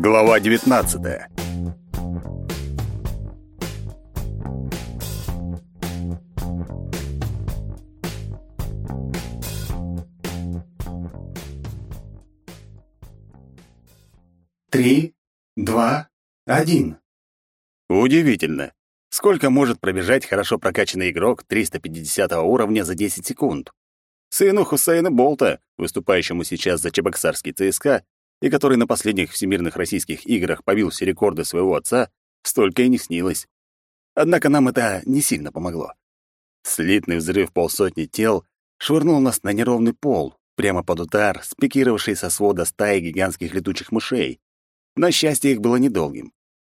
Глава 19. Три, два, один. Удивительно. Сколько может пробежать хорошо прокачанный игрок 350 уровня за 10 секунд? Сыну Хусейна Болта, выступающему сейчас за Чебоксарский ЦСКА, и который на последних всемирных российских играх побил все рекорды своего отца, столько и не снилось. Однако нам это не сильно помогло. Слитный взрыв полсотни тел швырнул нас на неровный пол, прямо под удар, спикировавший со свода стаи гигантских летучих мышей. На счастье, их было недолгим.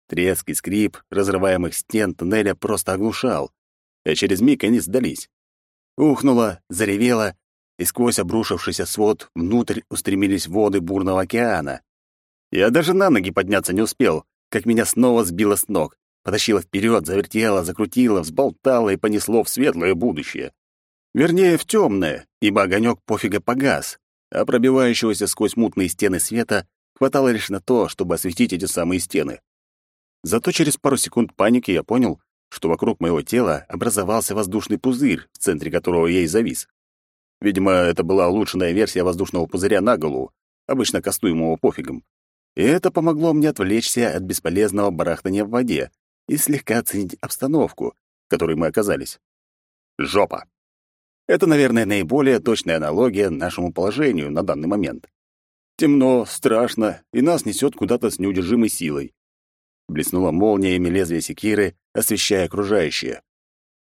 Треск скрип разрываемых стен туннеля просто оглушал, а через миг они сдались. Ухнуло, заревело, и сквозь обрушившийся свод внутрь устремились воды бурного океана. Я даже на ноги подняться не успел, как меня снова сбило с ног, потащило вперед, завертело, закрутило, взболтало и понесло в светлое будущее. Вернее, в темное, ибо огонек пофига погас, а пробивающегося сквозь мутные стены света хватало лишь на то, чтобы осветить эти самые стены. Зато через пару секунд паники я понял, что вокруг моего тела образовался воздушный пузырь, в центре которого я и завис. Видимо, это была улучшенная версия воздушного пузыря на голову, обычно кастуемого пофигом. И это помогло мне отвлечься от бесполезного барахтания в воде и слегка оценить обстановку, в которой мы оказались. Жопа. Это, наверное, наиболее точная аналогия нашему положению на данный момент. Темно, страшно, и нас несет куда-то с неудержимой силой. Блеснула молниями лезвия секиры, освещая окружающее.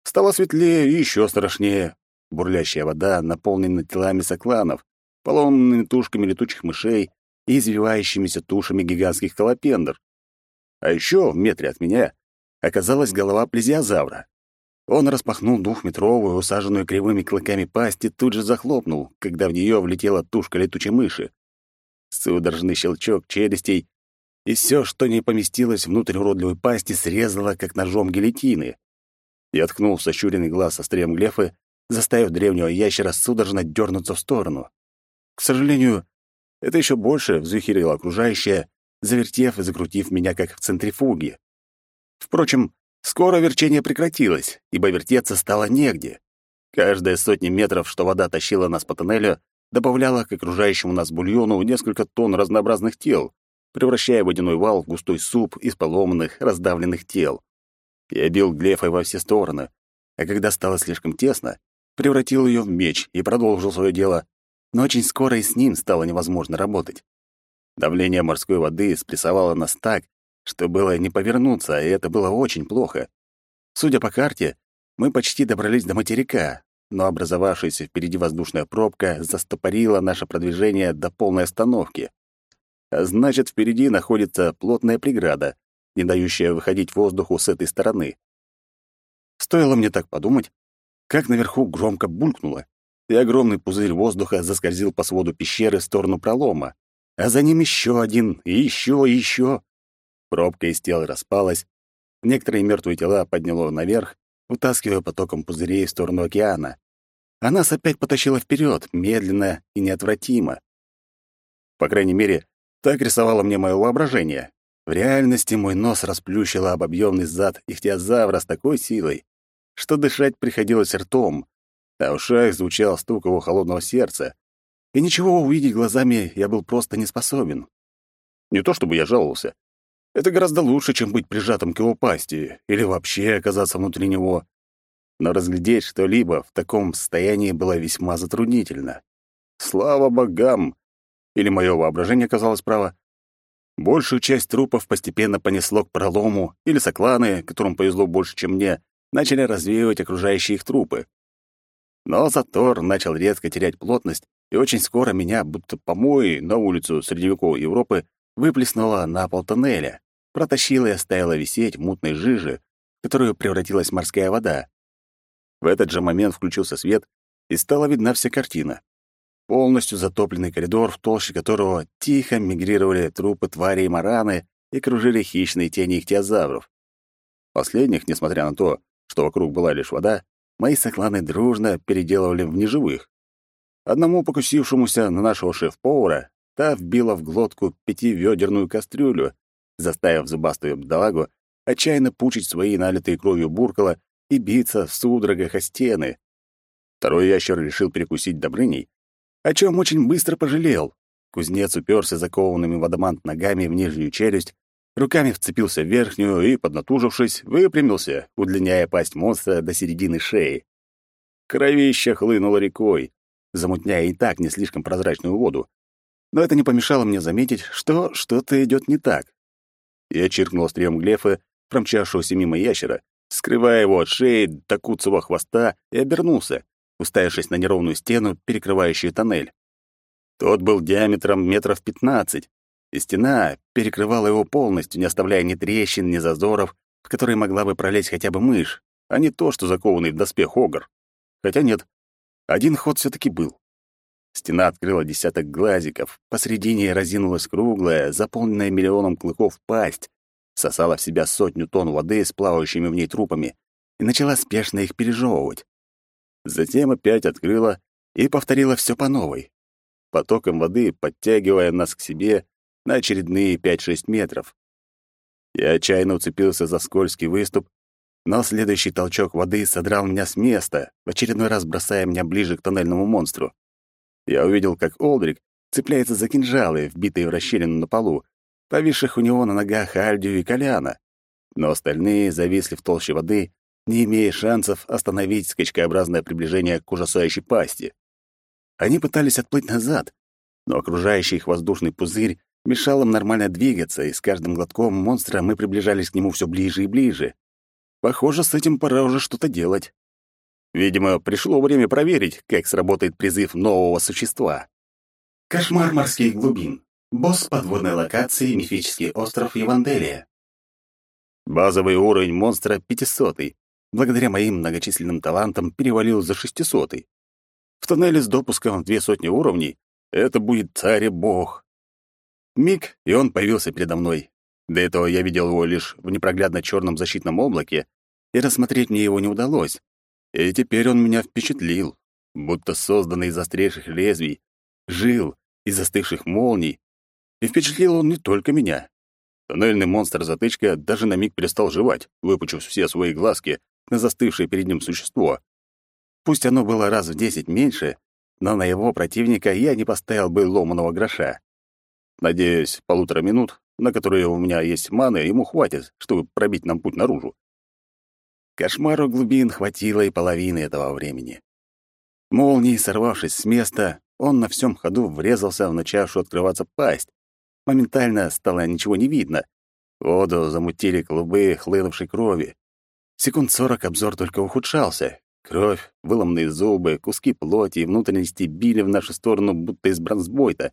Стало светлее и еще страшнее. Бурлящая вода наполнена телами сокланов, поломанными тушками летучих мышей и извивающимися тушами гигантских колопендр. А еще в метре от меня оказалась голова плезиозавра. Он распахнул двухметровую, усаженную кривыми клыками пасть и тут же захлопнул, когда в нее влетела тушка летучей мыши. Судорожный щелчок челюстей, и все, что не поместилось внутрь уродливой пасти, срезало, как ножом гильотины. Я ткнул сощуренный глаз острием глефы заставив древнего ящера судорожно дернуться в сторону. К сожалению, это еще больше взвихрило окружающее, завертев и закрутив меня как в центрифуге. Впрочем, скоро верчение прекратилось, ибо вертеться стало негде. Каждая сотня метров, что вода тащила нас по тоннелю, добавляла к окружающему нас бульону несколько тонн разнообразных тел, превращая водяной вал в густой суп из поломанных, раздавленных тел. Я бил глефой во все стороны, а когда стало слишком тесно, превратил ее в меч и продолжил свое дело, но очень скоро и с ним стало невозможно работать. Давление морской воды спрессовало нас так, что было не повернуться, и это было очень плохо. Судя по карте, мы почти добрались до материка, но образовавшаяся впереди воздушная пробка застопорила наше продвижение до полной остановки. Значит, впереди находится плотная преграда, не дающая выходить воздуху с этой стороны. Стоило мне так подумать, как наверху громко булькнуло, и огромный пузырь воздуха заскользил по своду пещеры в сторону пролома, а за ним еще один, и еще, и еще. Пробка из тел распалась, некоторые мертвые тела подняло наверх, утаскивая потоком пузырей в сторону океана. А нас опять потащило вперед, медленно и неотвратимо. По крайней мере, так рисовало мне мое воображение. В реальности мой нос расплющило об объемный зад ихтиозавра с такой силой, что дышать приходилось ртом, а в ушах звучал стук его холодного сердца, и ничего увидеть глазами я был просто не способен. Не то чтобы я жаловался. Это гораздо лучше, чем быть прижатым к его пасти или вообще оказаться внутри него. Но разглядеть что-либо в таком состоянии было весьма затруднительно. Слава богам! Или мое воображение оказалось право. Большую часть трупов постепенно понесло к пролому, или сокланы, которым повезло больше, чем мне, начали развеивать окружающие их трупы. Но Затор начал резко терять плотность, и очень скоро меня, будто помои, на улицу средневековой Европы выплеснуло на пол тоннеля, протащило и оставило висеть в мутной жиже, в которую превратилась морская вода. В этот же момент включился свет, и стала видна вся картина. Полностью затопленный коридор, в толще которого тихо мигрировали трупы тварей мараны и кружили хищные тени ихтиозавров. Последних, несмотря на то, что вокруг была лишь вода, мои сокланы дружно переделывали в неживых. Одному покусившемуся на нашего шеф-повара та вбила в глотку пятивёдерную кастрюлю, заставив зубастую бедолагу отчаянно пучить свои налитые кровью буркала и биться в судорогах о стены. Второй ящер решил перекусить Добрыней, о чем очень быстро пожалел. Кузнец уперся закованными в адамант ногами в нижнюю челюсть, руками вцепился в верхнюю и, поднатужившись, выпрямился, удлиняя пасть монстра до середины шеи. Кровища хлынуло рекой, замутняя и так не слишком прозрачную воду. Но это не помешало мне заметить, что что-то идет не так. Я чиркнул острием глефа, промчавшегося мимо ящера, скрывая его от шеи до куцевого хвоста, и обернулся, уставившись на неровную стену, перекрывающую тоннель. Тот был диаметром метров пятнадцать, и стена перекрывала его полностью, не оставляя ни трещин, ни зазоров, в которые могла бы пролезть хотя бы мышь, а не то, что закованный в доспех огр. Хотя нет, один ход все таки был. Стена открыла десяток глазиков, посредине разинулась круглая, заполненная миллионом клыков пасть, сосала в себя сотню тонн воды с плавающими в ней трупами и начала спешно их пережевывать. Затем опять открыла и повторила все по новой, потоком воды подтягивая нас к себе на очередные 5-6 метров. Я отчаянно уцепился за скользкий выступ, но следующий толчок воды содрал меня с места, в очередной раз бросая меня ближе к тоннельному монстру. Я увидел, как Олдрик цепляется за кинжалы, вбитые в расщелину на полу, повисших у него на ногах Альдию и Коляна. Но остальные зависли в толще воды, не имея шансов остановить скачкообразное приближение к ужасающей пасти. Они пытались отплыть назад, но окружающий их воздушный пузырь мешал им нормально двигаться, и с каждым глотком монстра мы приближались к нему все ближе и ближе. Похоже, с этим пора уже что-то делать. Видимо, пришло время проверить, как сработает призыв нового существа. Кошмар морских глубин. Босс подводной локации «Мифический остров Еванделия». Базовый уровень монстра — пятисотый. Благодаря моим многочисленным талантам перевалил за шестисотый. В тоннеле с допуском в две сотни уровней это будет царь и бог. Миг, и он появился передо мной. До этого я видел его лишь в непроглядно черном защитном облаке, и рассмотреть мне его не удалось. И теперь он меня впечатлил, будто созданный из острейших лезвий, жил из застывших молний. И впечатлил он не только меня. Тоннельный монстр-затычка даже на миг перестал жевать, выпучив все свои глазки на застывшее перед ним существо. Пусть оно было раз в десять меньше, но на его противника я не поставил бы ломаного гроша. Надеюсь, полутора минут, на которые у меня есть маны, ему хватит, чтобы пробить нам путь наружу. Кошмару глубин хватило и половины этого времени. Молнией сорвавшись с места, он на всем ходу врезался в начавшую открываться пасть. Моментально стало ничего не видно. Воду замутили клубы хлынувшей крови. Секунд сорок обзор только ухудшался. Кровь, выломанные зубы, куски плоти и внутренности били в нашу сторону, будто из бронзбойта,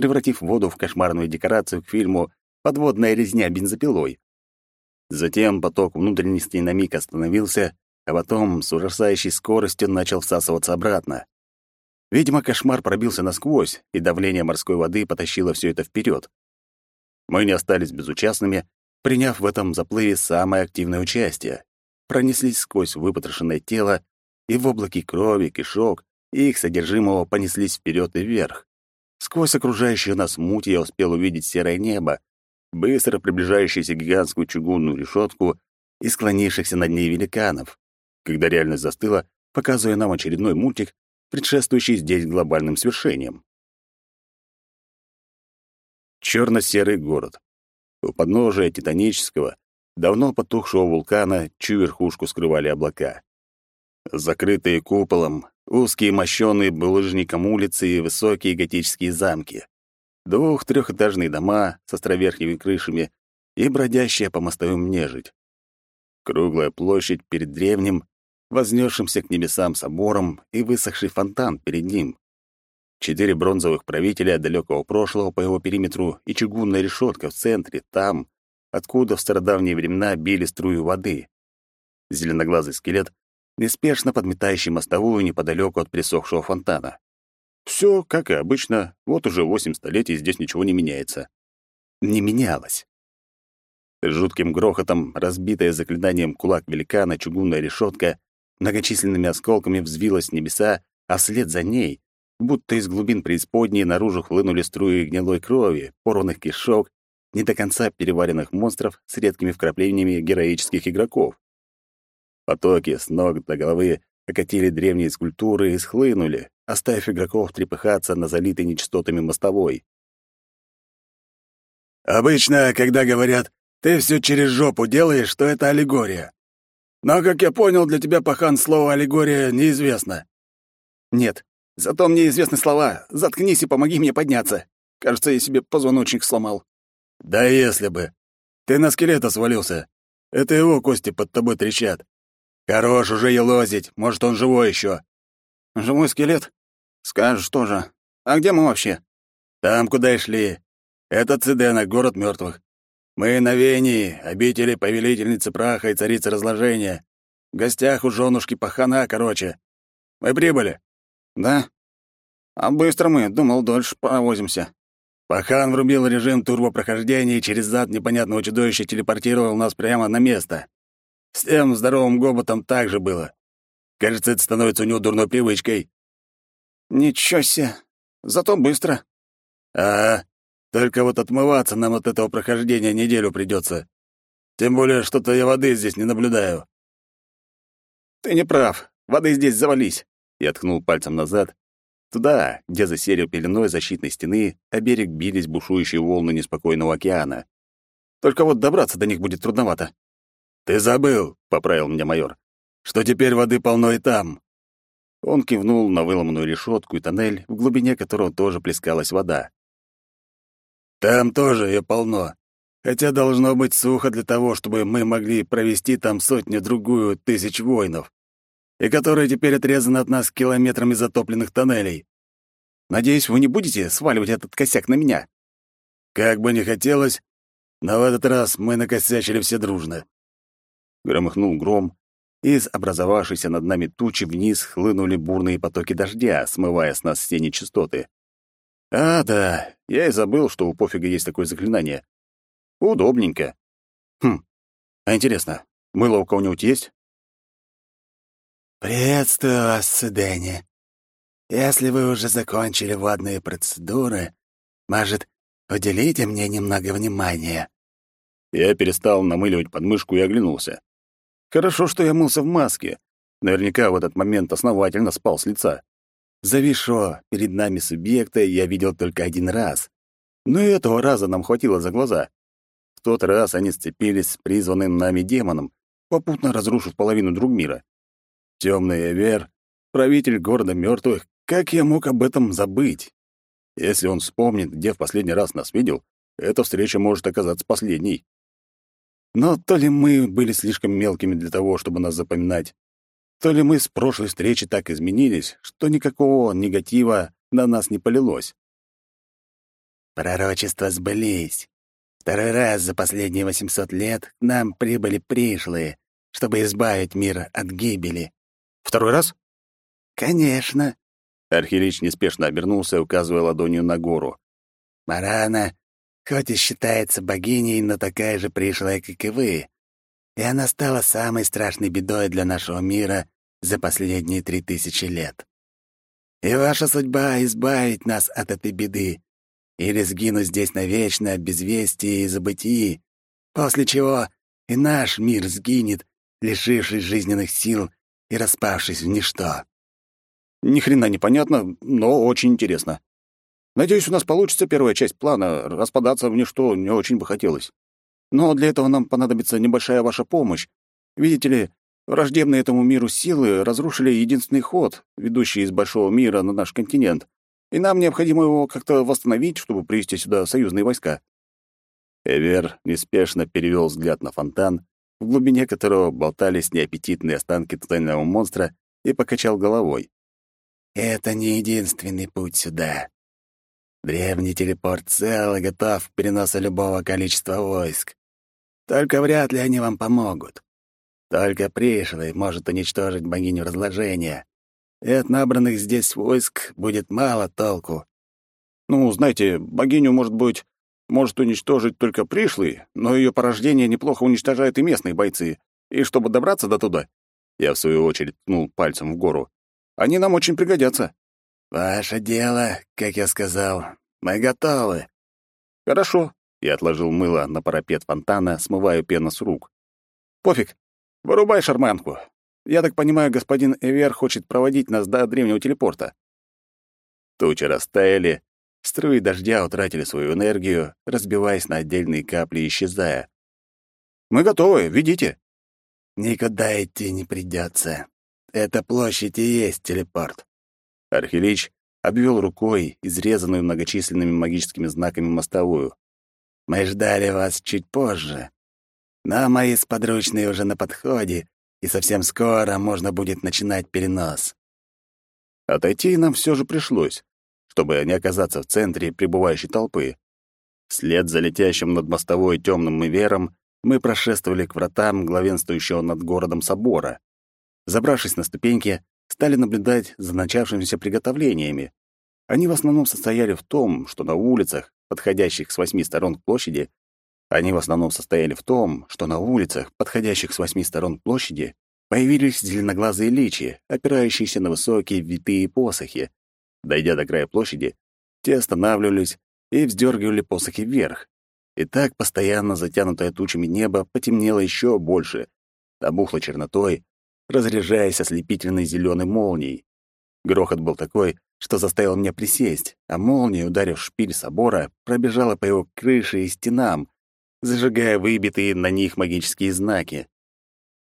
превратив воду в кошмарную декорацию к фильму «Подводная резня бензопилой». Затем поток внутренностей на миг остановился, а потом с ужасающей скоростью начал всасываться обратно. Видимо, кошмар пробился насквозь, и давление морской воды потащило все это вперед. Мы не остались безучастными, приняв в этом заплыве самое активное участие. Пронеслись сквозь выпотрошенное тело, и в облаке крови, кишок и их содержимого понеслись вперед и вверх. Сквозь окружающую нас муть я успел увидеть серое небо, быстро приближающуюся гигантскую чугунную решетку и склонившихся над ней великанов, когда реальность застыла, показывая нам очередной мультик, предшествующий здесь глобальным свершением. Черно-серый город. У подножия титанического, давно потухшего вулкана, чью верхушку скрывали облака. Закрытые куполом, узкие мощёные булыжником улицы и высокие готические замки. Двух-трехэтажные дома с островерхними крышами и бродящая по мостовым нежить. Круглая площадь перед древним, вознесшимся к небесам собором и высохший фонтан перед ним. Четыре бронзовых правителя далекого прошлого по его периметру и чугунная решетка в центре, там, откуда в стародавние времена били струю воды. Зеленоглазый скелет неспешно подметающий мостовую неподалеку от присохшего фонтана. Все, как и обычно, вот уже восемь столетий здесь ничего не меняется. Не менялось. Жутким грохотом, разбитая заклинанием кулак великана чугунная решетка, многочисленными осколками взвилась с небеса, а вслед за ней, будто из глубин преисподней наружу хлынули струи гнилой крови, порванных кишок, не до конца переваренных монстров с редкими вкраплениями героических игроков. Потоки с ног до головы окатили древние скульптуры и схлынули, оставив игроков трепыхаться на залитой нечистотами мостовой. «Обычно, когда говорят, ты все через жопу делаешь, что это аллегория. Но, как я понял, для тебя, пахан, слово «аллегория» неизвестно». «Нет, зато мне известны слова «заткнись и помоги мне подняться». Кажется, я себе позвоночник сломал». «Да если бы. Ты на скелета свалился. Это его кости под тобой трещат. Хорош уже елозить, может, он живой еще. «Живой скелет? Скажешь тоже. А где мы вообще?» «Там, куда и шли. Это Цидена, город мертвых. Мы на Вении, обители повелительницы праха и царицы разложения. В гостях у женушки пахана, короче. Мы прибыли». «Да? А быстро мы, думал, дольше провозимся». Пахан врубил режим турбопрохождения и через зад непонятного чудовища телепортировал нас прямо на место. С тем здоровым гоботом так же было. Кажется, это становится у него дурной привычкой. Ничего себе. Зато быстро. А, только вот отмываться нам от этого прохождения неделю придется. Тем более, что-то я воды здесь не наблюдаю. Ты не прав. Воды здесь завались. Я ткнул пальцем назад, туда, где за серию пеленой защитной стены о берег бились бушующие волны неспокойного океана. Только вот добраться до них будет трудновато. «Ты забыл», — поправил меня майор, — «что теперь воды полно и там». Он кивнул на выломанную решетку и тоннель, в глубине которого тоже плескалась вода. «Там тоже ее полно. Хотя должно быть сухо для того, чтобы мы могли провести там сотню-другую тысяч воинов, и которые теперь отрезаны от нас километрами затопленных тоннелей. Надеюсь, вы не будете сваливать этот косяк на меня?» «Как бы ни хотелось, но в этот раз мы накосячили все дружно. Громыхнул гром, и из образовавшейся над нами тучи вниз хлынули бурные потоки дождя, смывая с нас все нечистоты. А, да, я и забыл, что у пофига есть такое заклинание. Удобненько. Хм, а интересно, мыло у кого-нибудь есть? «Приветствую вас, Сидене. Если вы уже закончили водные процедуры, может, уделите мне немного внимания?» Я перестал намыливать подмышку и оглянулся. Хорошо, что я мылся в маске. Наверняка в этот момент основательно спал с лица. Зависшего перед нами субъекта я видел только один раз. Но и этого раза нам хватило за глаза. В тот раз они сцепились с призванным нами демоном, попутно разрушив половину друг мира. Темный Эвер, правитель города мертвых, как я мог об этом забыть? Если он вспомнит, где в последний раз нас видел, эта встреча может оказаться последней. Но то ли мы были слишком мелкими для того, чтобы нас запоминать, то ли мы с прошлой встречи так изменились, что никакого негатива на нас не полилось. Пророчества сбылись. Второй раз за последние 800 лет к нам прибыли пришлые, чтобы избавить мир от гибели. Второй раз? Конечно. Архирич неспешно обернулся, указывая ладонью на гору. Марана хоть и считается богиней, но такая же пришлая, как и вы. И она стала самой страшной бедой для нашего мира за последние три тысячи лет. И ваша судьба — избавить нас от этой беды, или сгинуть здесь навечно, без вести и забытии, после чего и наш мир сгинет, лишившись жизненных сил и распавшись в ничто. Ни хрена непонятно, но очень интересно. Надеюсь, у нас получится первая часть плана. Распадаться в ничто не очень бы хотелось. Но для этого нам понадобится небольшая ваша помощь. Видите ли, враждебные этому миру силы разрушили единственный ход, ведущий из большого мира на наш континент, и нам необходимо его как-то восстановить, чтобы привести сюда союзные войска». Эвер неспешно перевел взгляд на фонтан, в глубине которого болтались неаппетитные останки тотального монстра, и покачал головой. «Это не единственный путь сюда. Древний телепорт цел и готов к переносу любого количества войск. Только вряд ли они вам помогут. Только пришлый может уничтожить богиню разложения. И от набранных здесь войск будет мало толку. Ну, знаете, богиню, может быть, может уничтожить только пришлый, но ее порождение неплохо уничтожают и местные бойцы. И чтобы добраться до туда, я в свою очередь ткнул пальцем в гору, они нам очень пригодятся. «Ваше дело, как я сказал. Мы готовы». «Хорошо». Я отложил мыло на парапет фонтана, смываю пену с рук. «Пофиг. Вырубай шарманку. Я так понимаю, господин Эвер хочет проводить нас до древнего телепорта». Тучи растаяли, струи дождя утратили свою энергию, разбиваясь на отдельные капли и исчезая. «Мы готовы, ведите». «Никуда идти не придется. Эта площадь и есть телепорт». Архилич обвел рукой изрезанную многочисленными магическими знаками мостовую. «Мы ждали вас чуть позже, но мои сподручные уже на подходе, и совсем скоро можно будет начинать перенос». Отойти нам все же пришлось, чтобы не оказаться в центре прибывающей толпы. Вслед за летящим над мостовой темным вером мы прошествовали к вратам главенствующего над городом собора. Забравшись на ступеньки, стали наблюдать за начавшимися приготовлениями. Они в основном состояли в том, что на улицах, подходящих с восьми сторон к площади, они в основном состояли в том, что на улицах, подходящих с восьми сторон к площади, появились зеленоглазые личи, опирающиеся на высокие витые посохи. Дойдя до края площади, те останавливались и вздергивали посохи вверх. И так постоянно затянутое тучами небо потемнело еще больше, набухло чернотой, разряжаясь ослепительной зеленой молнией. Грохот был такой, что заставил меня присесть, а молния, ударив шпиль собора, пробежала по его крыше и стенам, зажигая выбитые на них магические знаки.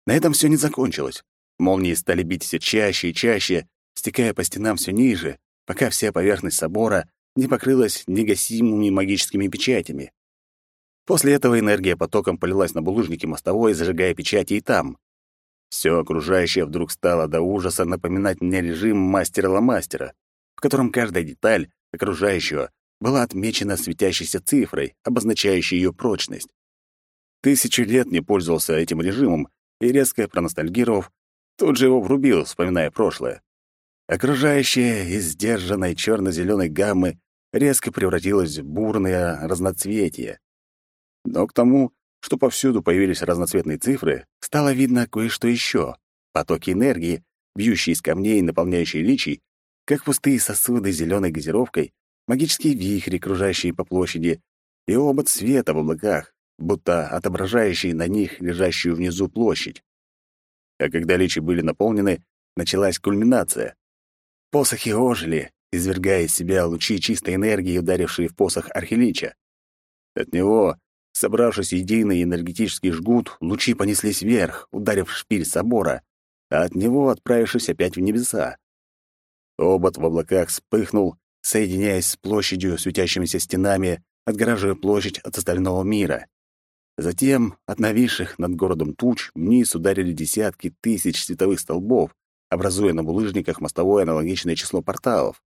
На этом все не закончилось. Молнии стали бить все чаще и чаще, стекая по стенам все ниже, пока вся поверхность собора не покрылась негасимыми магическими печатями. После этого энергия потоком полилась на булыжники мостовой, зажигая печати и там. Все окружающее вдруг стало до ужаса напоминать мне режим мастера-ломастера, в котором каждая деталь окружающего была отмечена светящейся цифрой, обозначающей ее прочность. Тысячу лет не пользовался этим режимом и, резко проностальгировав, тут же его врубил, вспоминая прошлое. Окружающее из сдержанной черно-зеленой гаммы резко превратилось в бурное разноцветие. Но к тому, что повсюду появились разноцветные цифры, стало видно кое-что еще. Потоки энергии, бьющие из камней, наполняющие личий, как пустые сосуды с зеленой газировкой, магические вихри, кружащие по площади, и обод света в облаках, будто отображающие на них лежащую внизу площадь. А когда личи были наполнены, началась кульминация. Посохи ожили, извергая из себя лучи чистой энергии, ударившие в посох архилича. От него Собравшись единый энергетический жгут, лучи понеслись вверх, ударив шпиль собора, а от него отправившись опять в небеса. Обод в облаках вспыхнул, соединяясь с площадью, светящимися стенами, отгораживая площадь от остального мира. Затем от нависших над городом туч вниз ударили десятки тысяч световых столбов, образуя на булыжниках мостовое аналогичное число порталов,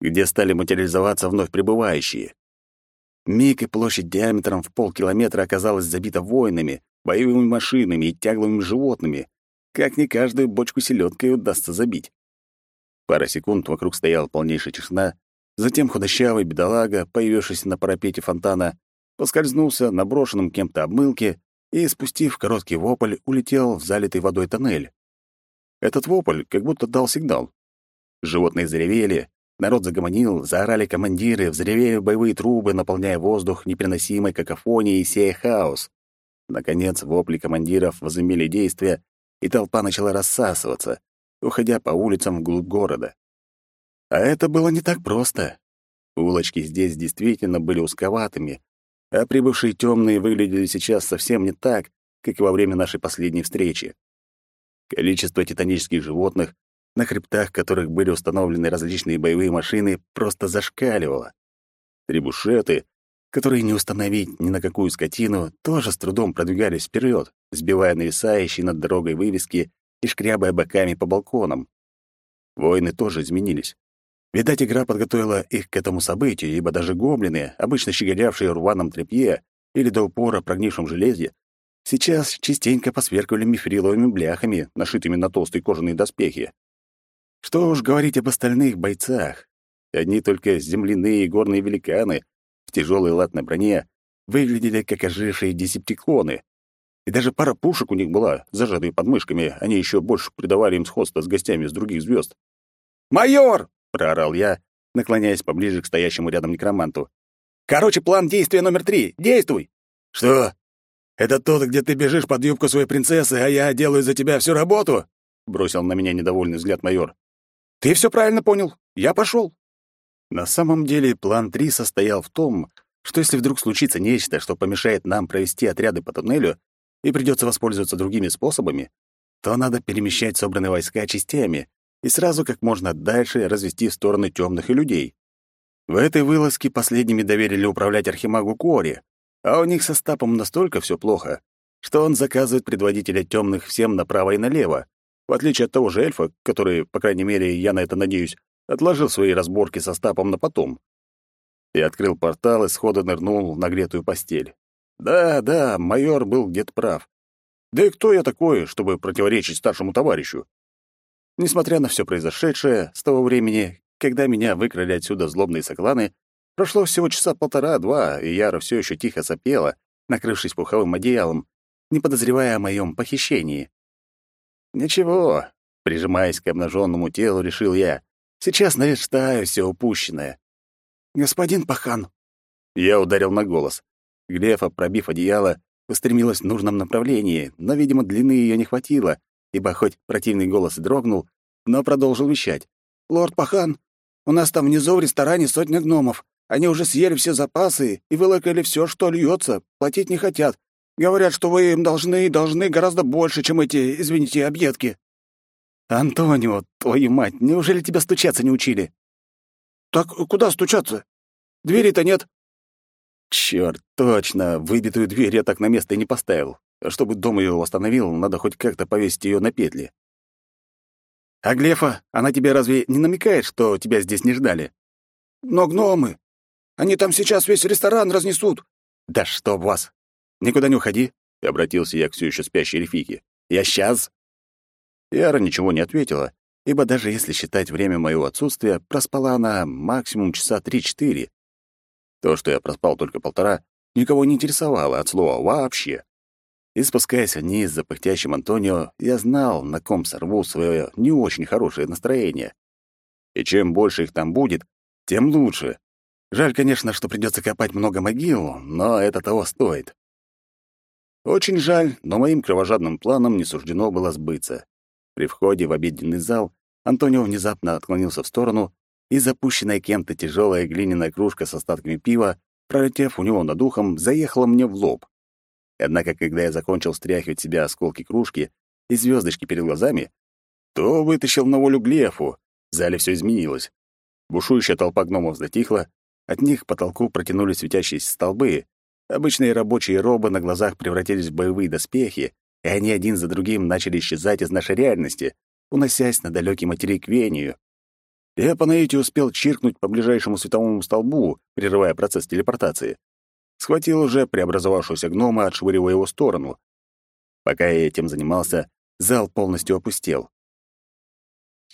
где стали материализоваться вновь прибывающие. Миг и площадь диаметром в полкилометра оказалась забита воинами, боевыми машинами и тягловыми животными. Как не каждую бочку селедкой удастся забить. Пара секунд вокруг стояла полнейшая тишина, затем худощавый бедолага, появившийся на парапете фонтана, поскользнулся на брошенном кем-то обмылке и, спустив короткий вопль, улетел в залитый водой тоннель. Этот вопль как будто дал сигнал. Животные заревели, Народ загомонил, заорали командиры, взревели боевые трубы, наполняя воздух непереносимой какофонией и сея хаос. Наконец, вопли командиров возымели действие, и толпа начала рассасываться, уходя по улицам вглубь города. А это было не так просто. Улочки здесь действительно были узковатыми, а прибывшие темные выглядели сейчас совсем не так, как и во время нашей последней встречи. Количество титанических животных на хребтах которых были установлены различные боевые машины, просто зашкаливало. Трибушеты, которые не установить ни на какую скотину, тоже с трудом продвигались вперед, сбивая нависающие над дорогой вывески и шкрябая боками по балконам. Воины тоже изменились. Видать, игра подготовила их к этому событию, ибо даже гоблины, обычно щеголявшие рваном тряпье или до упора прогнившем железе, сейчас частенько посверкивали мифриловыми бляхами, нашитыми на толстые кожаные доспехи. Что уж говорить об остальных бойцах. Одни только земляные и горные великаны в тяжелой латной броне выглядели как ожившие десептиконы. И даже пара пушек у них была, зажатые под мышками, они еще больше придавали им сходство с гостями с других звезд. «Майор!» проорал я, наклоняясь поближе к стоящему рядом некроманту. «Короче, план действия номер три. Действуй!» «Что? Это тот, где ты бежишь под юбку своей принцессы, а я делаю за тебя всю работу?» — бросил на меня недовольный взгляд майор. «Ты все правильно понял. Я пошел». На самом деле план 3 состоял в том, что если вдруг случится нечто, что помешает нам провести отряды по туннелю, и придется воспользоваться другими способами, то надо перемещать собранные войска частями и сразу как можно дальше развести в стороны темных и людей. В этой вылазке последними доверили управлять архимагу Кори, а у них со Стапом настолько все плохо, что он заказывает предводителя темных всем направо и налево, в отличие от того же эльфа, который, по крайней мере, я на это надеюсь, отложил свои разборки со Стапом на потом. И открыл портал и сходу нырнул в нагретую постель. Да, да, майор был где-то прав. Да и кто я такой, чтобы противоречить старшему товарищу? Несмотря на все произошедшее, с того времени, когда меня выкрали отсюда злобные сокланы, прошло всего часа полтора-два, и Яра все еще тихо сопела, накрывшись пуховым одеялом, не подозревая о моем похищении. Ничего, прижимаясь к обнаженному телу, решил я, сейчас наверстаю все упущенное. «Господин Пахан!» Я ударил на голос. Глефа, пробив одеяло, устремилась в нужном направлении, но, видимо, длины ее не хватило, ибо хоть противный голос дрогнул, но продолжил вещать. «Лорд Пахан, у нас там внизу в ресторане сотня гномов. Они уже съели все запасы и вылокали все, что льется, платить не хотят. Говорят, что вы им должны и должны гораздо больше, чем эти, извините, объедки». «Антонио, твою мать, неужели тебя стучаться не учили?» «Так куда стучаться? Двери-то нет». Черт, точно, выбитую дверь я так на место и не поставил. Чтобы дом ее восстановил, надо хоть как-то повесить ее на петли. А Глефа, она тебе разве не намекает, что тебя здесь не ждали? Но гномы, они там сейчас весь ресторан разнесут. Да что вас! Никуда не уходи, — обратился я к все еще спящей эльфике. Я сейчас. Яра ничего не ответила, ибо даже если считать время моего отсутствия, проспала она максимум часа три-четыре. То, что я проспал только полтора, никого не интересовало от слова «вообще». И спускаясь вниз за пыхтящим Антонио, я знал, на ком сорву свое не очень хорошее настроение. И чем больше их там будет, тем лучше. Жаль, конечно, что придется копать много могил, но это того стоит. Очень жаль, но моим кровожадным планам не суждено было сбыться. При входе в обеденный зал Антонио внезапно отклонился в сторону и запущенная кем-то тяжелая глиняная кружка с остатками пива, пролетев у него над ухом, заехала мне в лоб. Однако, когда я закончил стряхивать себя осколки кружки и звездочки перед глазами, то вытащил на волю Глефу. В зале все изменилось. Бушующая толпа гномов затихла, от них к потолку протянулись светящиеся столбы. Обычные рабочие робы на глазах превратились в боевые доспехи, и они один за другим начали исчезать из нашей реальности, уносясь на далекий материк Вению. Я по наитию успел чиркнуть по ближайшему световому столбу, прерывая процесс телепортации. Схватил уже преобразовавшегося гнома, отшвыривая его в сторону. Пока я этим занимался, зал полностью опустел.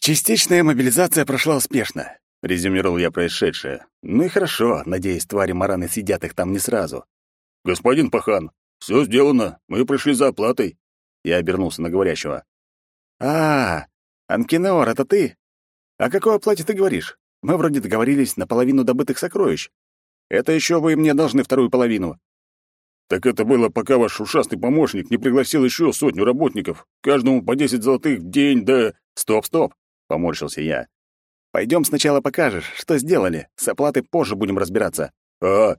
«Частичная мобилизация прошла успешно», — резюмировал я происшедшее. «Ну и хорошо, надеюсь, твари Мараны съедят их там не сразу». «Господин Пахан, все сделано, мы пришли за оплатой». Я обернулся на говорящего. «А, Анкинор, это ты? «О какой оплате ты говоришь? Мы вроде договорились на половину добытых сокровищ. Это еще вы мне должны вторую половину». «Так это было, пока ваш ушастый помощник не пригласил еще сотню работников, каждому по десять золотых в день, да...» «Стоп, стоп!» — поморщился я. «Пойдем сначала покажешь, что сделали. С оплатой позже будем разбираться». «А?»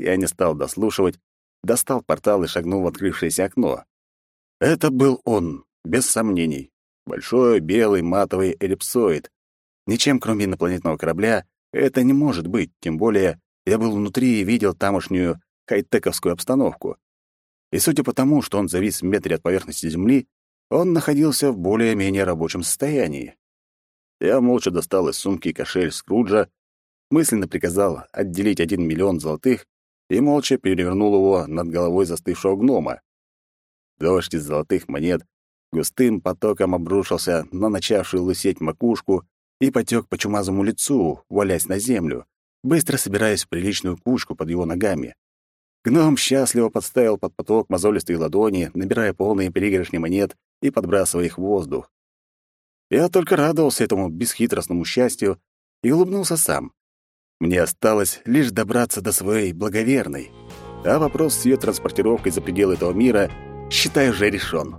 Я не стал дослушивать, достал портал и шагнул в открывшееся окно. Это был он, без сомнений. Большой белый матовый эллипсоид, Ничем, кроме инопланетного корабля, это не может быть, тем более я был внутри и видел тамошнюю хай-тековскую обстановку. И судя по тому, что он завис в метре от поверхности Земли, он находился в более-менее рабочем состоянии. Я молча достал из сумки кошель Скруджа, мысленно приказал отделить один миллион золотых и молча перевернул его над головой застывшего гнома. Дождь из золотых монет густым потоком обрушился на начавшую лысеть макушку и потек по чумазому лицу, валясь на землю, быстро собираясь в приличную кучку под его ногами. Гном счастливо подставил под поток мозолистые ладони, набирая полные пригоршни монет и подбрасывая их в воздух. Я только радовался этому бесхитростному счастью, и улыбнулся сам. Мне осталось лишь добраться до своей благоверной, а вопрос с ее транспортировкой за пределы этого мира, считаю, уже решен.